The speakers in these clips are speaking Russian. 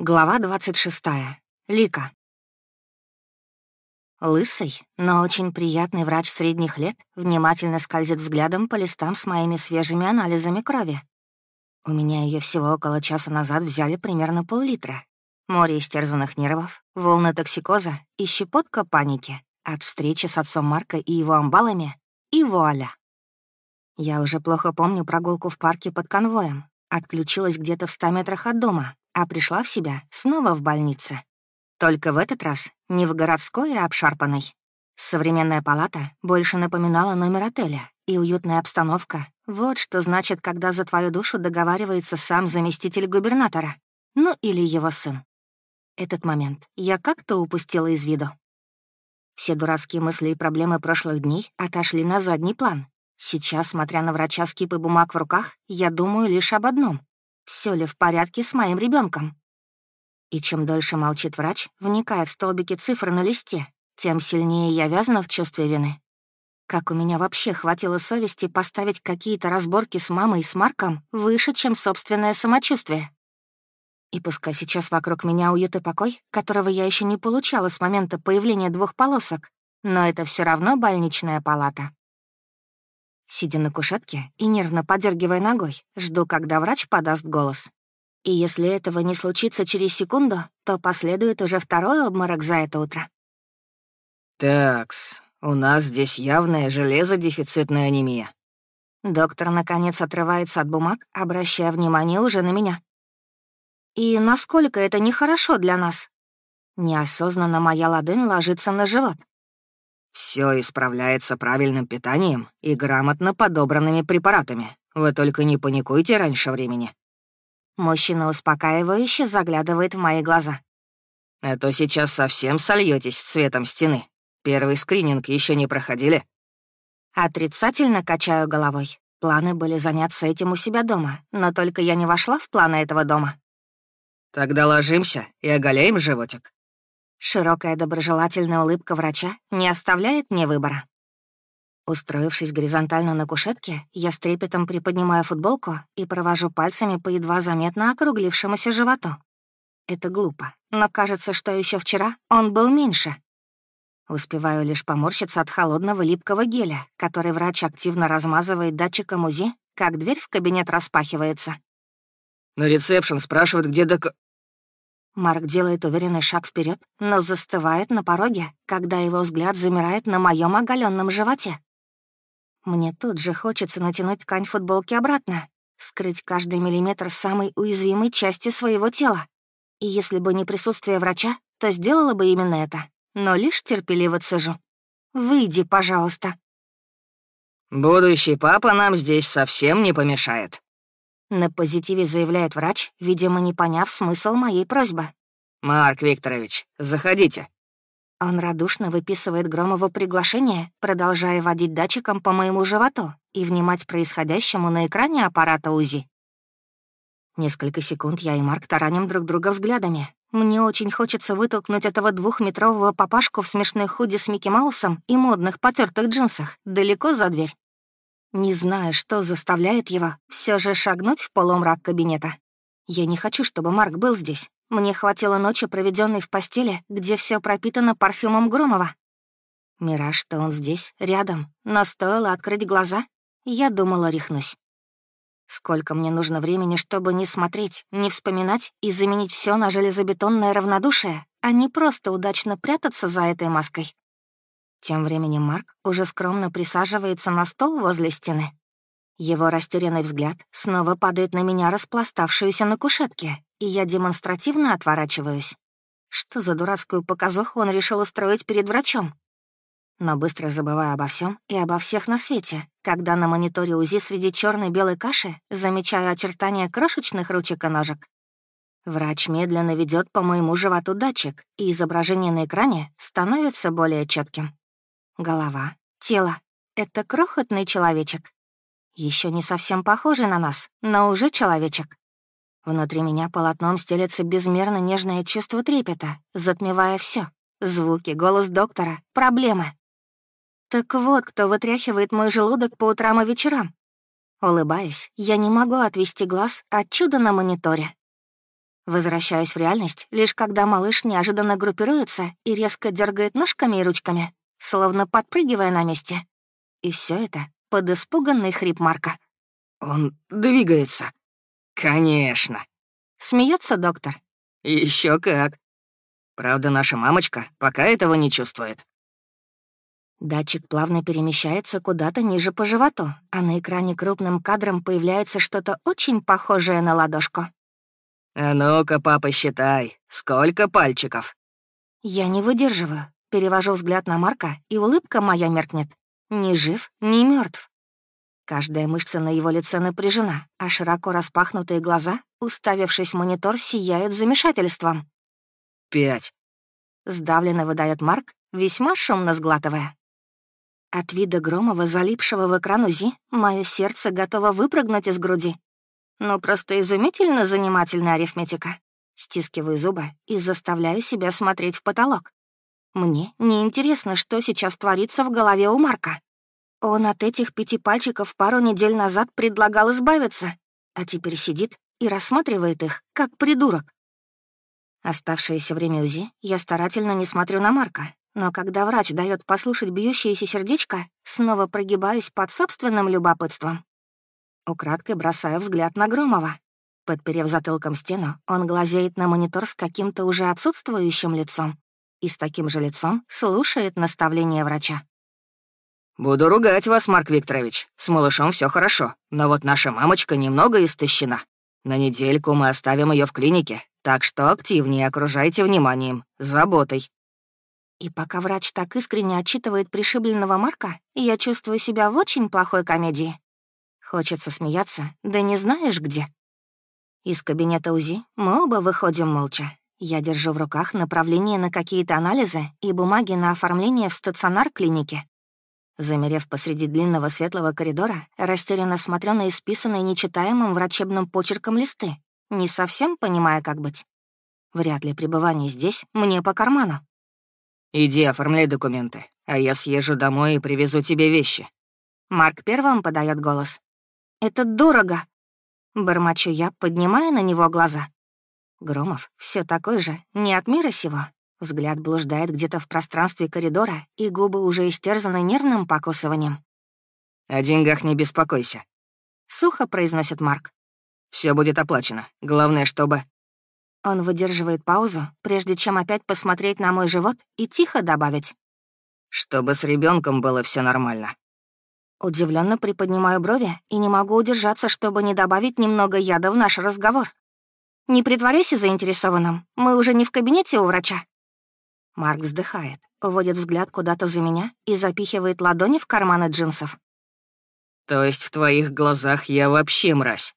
Глава 26. Лика. Лысый, но очень приятный врач средних лет внимательно скользит взглядом по листам с моими свежими анализами крови. У меня ее всего около часа назад взяли примерно пол-литра. Море истерзанных нервов, волны токсикоза и щепотка паники от встречи с отцом Марка и его амбалами, и вуаля. Я уже плохо помню прогулку в парке под конвоем. Отключилась где-то в ста метрах от дома, а пришла в себя снова в больнице. Только в этот раз не в городской, а обшарпанной. Современная палата больше напоминала номер отеля, и уютная обстановка — вот что значит, когда за твою душу договаривается сам заместитель губернатора, ну или его сын. Этот момент я как-то упустила из виду. Все дурацкие мысли и проблемы прошлых дней отошли на задний план. Сейчас, смотря на врача с кипой бумаг в руках, я думаю лишь об одном все ли в порядке с моим ребенком. И чем дольше молчит врач, вникая в столбики цифр на листе, тем сильнее я вязана в чувстве вины. Как у меня вообще хватило совести поставить какие-то разборки с мамой и с Марком выше, чем собственное самочувствие? И пускай сейчас вокруг меня уют и покой, которого я еще не получала с момента появления двух полосок, но это все равно больничная палата. Сидя на кушетке и нервно подергивая ногой, жду, когда врач подаст голос. И если этого не случится через секунду, то последует уже второй обморок за это утро. «Такс, у нас здесь явная железодефицитная анемия». Доктор, наконец, отрывается от бумаг, обращая внимание уже на меня. «И насколько это нехорошо для нас?» Неосознанно моя ладонь ложится на живот. Все исправляется правильным питанием и грамотно подобранными препаратами. Вы только не паникуйте раньше времени». Мужчина успокаивающе заглядывает в мои глаза. «А то сейчас совсем сольетесь цветом стены. Первый скрининг еще не проходили?» Отрицательно качаю головой. Планы были заняться этим у себя дома, но только я не вошла в планы этого дома. «Тогда ложимся и оголяем животик. Широкая доброжелательная улыбка врача не оставляет мне выбора. Устроившись горизонтально на кушетке, я с трепетом приподнимаю футболку и провожу пальцами по едва заметно округлившемуся животу. Это глупо, но кажется, что еще вчера он был меньше. Успеваю лишь поморщиться от холодного липкого геля, который врач активно размазывает датчиком УЗИ, как дверь в кабинет распахивается. «На ресепшн спрашивают, где док...» Марк делает уверенный шаг вперед, но застывает на пороге, когда его взгляд замирает на моем оголенном животе. Мне тут же хочется натянуть ткань футболки обратно, скрыть каждый миллиметр самой уязвимой части своего тела. И если бы не присутствие врача, то сделала бы именно это, но лишь терпеливо цежу. «Выйди, пожалуйста». «Будущий папа нам здесь совсем не помешает», на позитиве заявляет врач, видимо, не поняв смысл моей просьбы. «Марк Викторович, заходите». Он радушно выписывает Громову приглашение, продолжая водить датчиком по моему животу и внимать происходящему на экране аппарата УЗИ. Несколько секунд я и Марк тараним друг друга взглядами. Мне очень хочется вытолкнуть этого двухметрового папашку в смешной худи с Микки Маусом и модных потертых джинсах далеко за дверь не зная, что заставляет его все же шагнуть в полумрак кабинета. Я не хочу, чтобы Марк был здесь. Мне хватило ночи, проведенной в постели, где все пропитано парфюмом Громова. Мираж, что он здесь, рядом, но стоило открыть глаза, я думала, рехнусь. Сколько мне нужно времени, чтобы не смотреть, не вспоминать и заменить все на железобетонное равнодушие, а не просто удачно прятаться за этой маской. Тем временем Марк уже скромно присаживается на стол возле стены. Его растерянный взгляд снова падает на меня, распластавшуюся на кушетке, и я демонстративно отворачиваюсь. Что за дурацкую показуху он решил устроить перед врачом? Но быстро забываю обо всем и обо всех на свете, когда на мониторе УЗИ среди черной белой каши замечаю очертания крошечных ручек и ножек. Врач медленно ведет по моему животу датчик, и изображение на экране становится более четким. Голова, тело — это крохотный человечек. Еще не совсем похожий на нас, но уже человечек. Внутри меня полотном стелется безмерно нежное чувство трепета, затмевая все: Звуки, голос доктора, проблемы. Так вот, кто вытряхивает мой желудок по утрам и вечерам. Улыбаясь, я не могу отвести глаз от чуда на мониторе. Возвращаюсь в реальность, лишь когда малыш неожиданно группируется и резко дергает ножками и ручками, словно подпрыгивая на месте. И все это под испуганный хрип Марка. «Он двигается». «Конечно». Смеется доктор. Еще как. Правда, наша мамочка пока этого не чувствует. Датчик плавно перемещается куда-то ниже по животу, а на экране крупным кадром появляется что-то очень похожее на ладошку. «А ну-ка, папа, считай, сколько пальчиков?» Я не выдерживаю, перевожу взгляд на Марка, и улыбка моя меркнет. Ни жив, ни мертв. Каждая мышца на его лице напряжена, а широко распахнутые глаза, уставившись в монитор, сияют замешательством. «Пять», — сдавленно выдает Марк, весьма шумно сглатывая. От вида Громова, залипшего в экран УЗИ, мое сердце готово выпрыгнуть из груди. Ну, просто изумительно занимательная арифметика. Стискиваю зубы и заставляю себя смотреть в потолок. Мне неинтересно, что сейчас творится в голове у Марка. Он от этих пяти пальчиков пару недель назад предлагал избавиться, а теперь сидит и рассматривает их, как придурок. Оставшееся время УЗИ я старательно не смотрю на Марка, но когда врач дает послушать бьющееся сердечко, снова прогибаюсь под собственным любопытством. Украдкой бросаю взгляд на Громова. Подперев затылком стену, он глазеет на монитор с каким-то уже отсутствующим лицом и с таким же лицом слушает наставления врача. «Буду ругать вас, Марк Викторович. С малышом все хорошо, но вот наша мамочка немного истощена. На недельку мы оставим ее в клинике, так что активнее окружайте вниманием, заботой». И пока врач так искренне отчитывает пришибленного Марка, я чувствую себя в очень плохой комедии. Хочется смеяться, да не знаешь где. Из кабинета УЗИ мы оба выходим молча. Я держу в руках направление на какие-то анализы и бумаги на оформление в стационар клиники. Замерев посреди длинного светлого коридора, растерянно смотрю на исписанные нечитаемым врачебным почерком листы, не совсем понимая, как быть. Вряд ли пребывание здесь мне по карману. «Иди, оформляй документы, а я съезжу домой и привезу тебе вещи». Марк первым подает голос. «Это дорого!» Бормочу я, поднимая на него глаза. Громов все такой же, не от мира сего. Взгляд блуждает где-то в пространстве коридора, и губы уже истерзаны нервным покусыванием. «О деньгах не беспокойся», — сухо произносит Марк. Все будет оплачено. Главное, чтобы...» Он выдерживает паузу, прежде чем опять посмотреть на мой живот и тихо добавить. «Чтобы с ребенком было все нормально». Удивленно приподнимаю брови и не могу удержаться, чтобы не добавить немного яда в наш разговор. «Не притворяйся заинтересованным, мы уже не в кабинете у врача». Марк вздыхает, уводит взгляд куда-то за меня и запихивает ладони в карманы джинсов. «То есть в твоих глазах я вообще мразь?»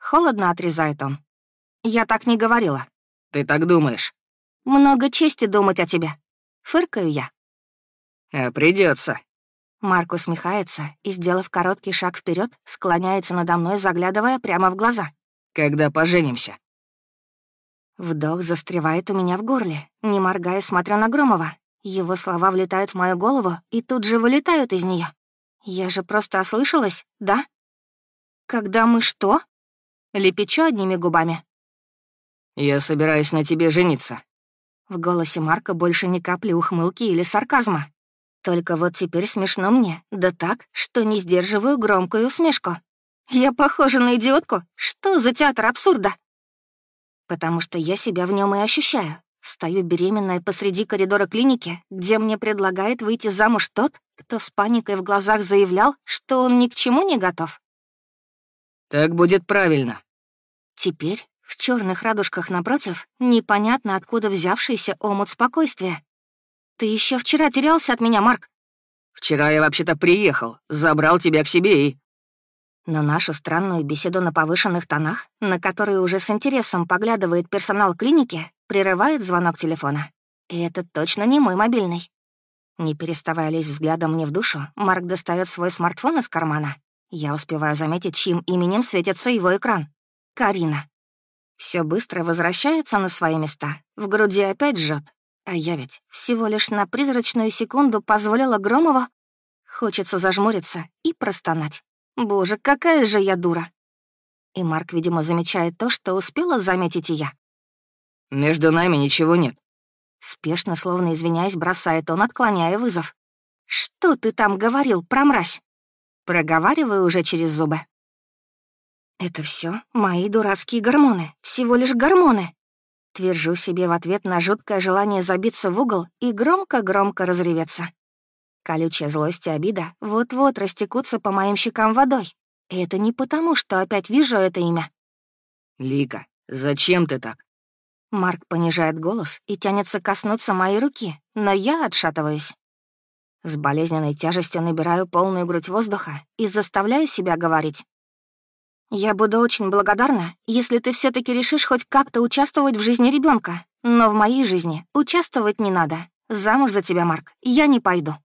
Холодно отрезает он. Я так не говорила. Ты так думаешь? Много чести думать о тебе. Фыркаю я. А придется. Марк усмехается и, сделав короткий шаг вперед, склоняется надо мной, заглядывая прямо в глаза. Когда поженимся? Вдох застревает у меня в горле. Не моргая, смотрю на Громова. Его слова влетают в мою голову и тут же вылетают из нее. Я же просто ослышалась, да? Когда мы что? Лепечу одними губами. «Я собираюсь на тебе жениться». В голосе Марка больше ни капли ухмылки или сарказма. Только вот теперь смешно мне, да так, что не сдерживаю громкую усмешку. Я похожа на идиотку? Что за театр абсурда? Потому что я себя в нем и ощущаю. Стою беременная посреди коридора клиники, где мне предлагает выйти замуж тот, кто с паникой в глазах заявлял, что он ни к чему не готов. «Так будет правильно». Теперь в черных радужках напротив непонятно откуда взявшийся омут спокойствия. «Ты еще вчера терялся от меня, Марк?» «Вчера я вообще-то приехал, забрал тебя к себе и...» Но нашу странную беседу на повышенных тонах, на которую уже с интересом поглядывает персонал клиники, прерывает звонок телефона. И это точно не мой мобильный. Не переставая лезть взглядом мне в душу, Марк достает свой смартфон из кармана. Я успеваю заметить, чьим именем светится его экран. Карина. Все быстро возвращается на свои места, в груди опять жжет. А я ведь всего лишь на призрачную секунду позволила Громову... Хочется зажмуриться и простонать. Боже, какая же я дура. И Марк, видимо, замечает то, что успела заметить и я. Между нами ничего нет». Спешно, словно извиняясь, бросает он, отклоняя вызов. «Что ты там говорил про мразь?» Проговариваю уже через зубы. «Это все мои дурацкие гормоны, всего лишь гормоны!» Твержу себе в ответ на жуткое желание забиться в угол и громко-громко разреветься. Колючая злость и обида вот-вот растекутся по моим щекам водой. И это не потому, что опять вижу это имя. «Лика, зачем ты так?» Марк понижает голос и тянется коснуться моей руки, но я отшатываюсь. С болезненной тяжестью набираю полную грудь воздуха и заставляю себя говорить. «Я буду очень благодарна, если ты все таки решишь хоть как-то участвовать в жизни ребенка, но в моей жизни участвовать не надо. Замуж за тебя, Марк, я не пойду».